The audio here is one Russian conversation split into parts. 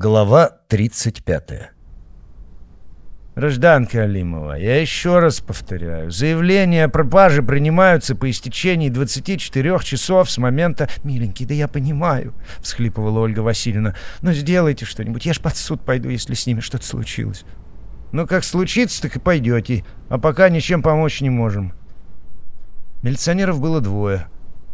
Глава 35 Гражданка Алимова, я еще раз повторяю, заявления о пропаже принимаются по истечении 24 часов с момента... «Миленький, да я понимаю», — всхлипывала Ольга Васильевна, «но сделайте что-нибудь, я ж под суд пойду, если с ними что-то случилось». «Ну, как случится, так и пойдете, а пока ничем помочь не можем». Милиционеров было двое.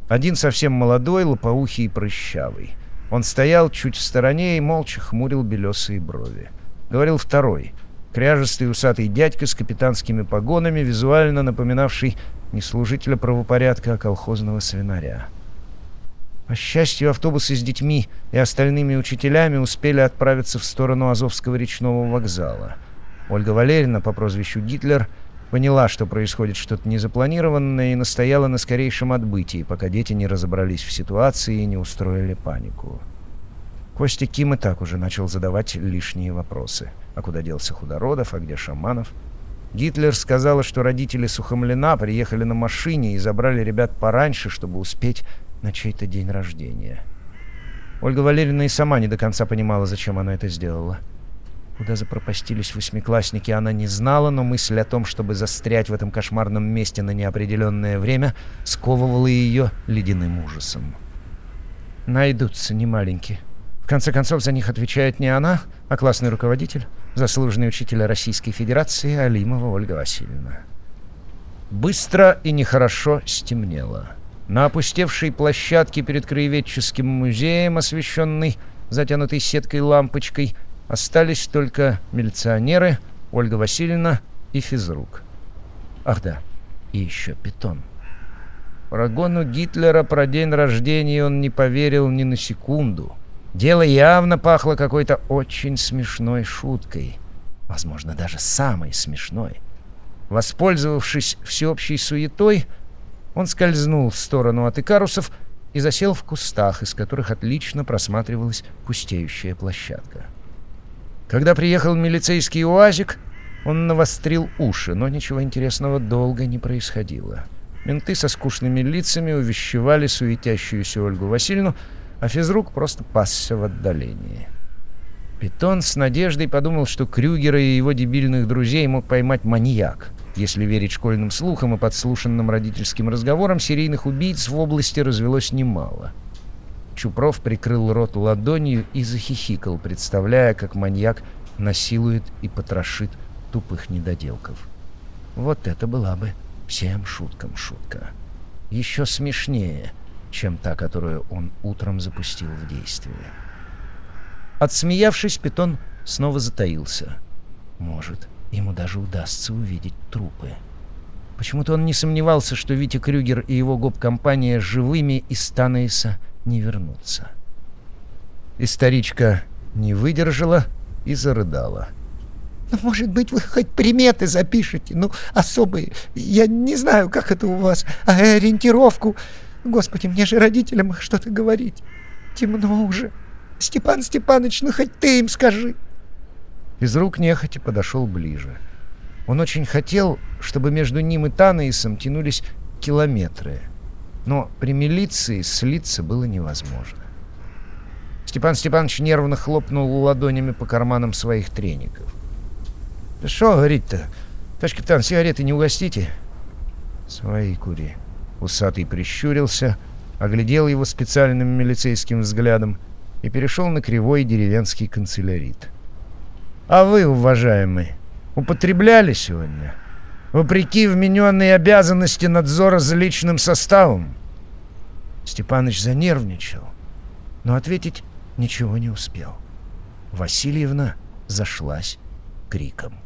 Один совсем молодой, лопоухий и прыщавый. Он стоял чуть в стороне и молча хмурил белесые брови. Говорил второй, кряжестый усатый дядька с капитанскими погонами, визуально напоминавший не служителя правопорядка, а колхозного свинаря. По счастью, автобусы с детьми и остальными учителями успели отправиться в сторону Азовского речного вокзала. Ольга Валерьевна по прозвищу Гитлер поняла, что происходит что-то незапланированное, и настояла на скорейшем отбытии, пока дети не разобрались в ситуации и не устроили панику. Костя Ким и так уже начал задавать лишние вопросы. А куда делся Худородов, а где Шаманов? Гитлер сказала, что родители Сухомлина приехали на машине и забрали ребят пораньше, чтобы успеть на чей-то день рождения. Ольга Валерьевна и сама не до конца понимала, зачем она это сделала. Куда запропастились восьмиклассники, она не знала, но мысль о том, чтобы застрять в этом кошмарном месте на неопределенное время, сковывала ее ледяным ужасом. Найдутся немаленькие. В конце концов, за них отвечает не она, а классный руководитель, заслуженный учитель Российской Федерации Алимова Ольга Васильевна. Быстро и нехорошо стемнело. На опустевшей площадке перед краеведческим музеем, освещенной затянутой сеткой лампочкой, Остались только милиционеры, Ольга Васильевна и физрук. Ах да, и еще питон. Прогону Гитлера про день рождения он не поверил ни на секунду. Дело явно пахло какой-то очень смешной шуткой. Возможно, даже самой смешной. Воспользовавшись всеобщей суетой, он скользнул в сторону от Икарусов и засел в кустах, из которых отлично просматривалась пустеющая площадка. Когда приехал милицейский УАЗик, он навострил уши, но ничего интересного долго не происходило. Менты со скучными лицами увещевали суетящуюся Ольгу Васильевну, а физрук просто пасся в отдалении. Питон с надеждой подумал, что Крюгера и его дебильных друзей мог поймать маньяк. Если верить школьным слухам и подслушанным родительским разговорам, серийных убийц в области развелось немало — Чупров прикрыл рот ладонью и захихикал, представляя, как маньяк насилует и потрошит тупых недоделков. Вот это была бы всем шуткам шутка. Еще смешнее, чем та, которую он утром запустил в действие. Отсмеявшись, питон снова затаился. Может, ему даже удастся увидеть трупы. Почему-то он не сомневался, что Витя Крюгер и его гоп-компания живыми из Танейса не вернуться. И старичка не выдержала и зарыдала. «Ну, может быть, вы хоть приметы запишете, ну, особые. Я не знаю, как это у вас, а ориентировку. Господи, мне же родителям что-то говорить. Темно уже. Степан Степанович, ну хоть ты им скажи». Из рук нехотя подошел ближе. Он очень хотел, чтобы между ним и Танаисом тянулись километры — но при милиции слиться было невозможно. Степан Степанович нервно хлопнул ладонями по карманам своих треников. «Да что говорить-то? Товарищ капитан, сигареты не угостите?» «Свои кури». Усатый прищурился, оглядел его специальным милицейским взглядом и перешел на кривой деревенский канцелярит. «А вы, уважаемый, употребляли сегодня?» Вопреки вмененной обязанности надзора за личным составом. Степаныч занервничал, но ответить ничего не успел. Васильевна зашлась криком.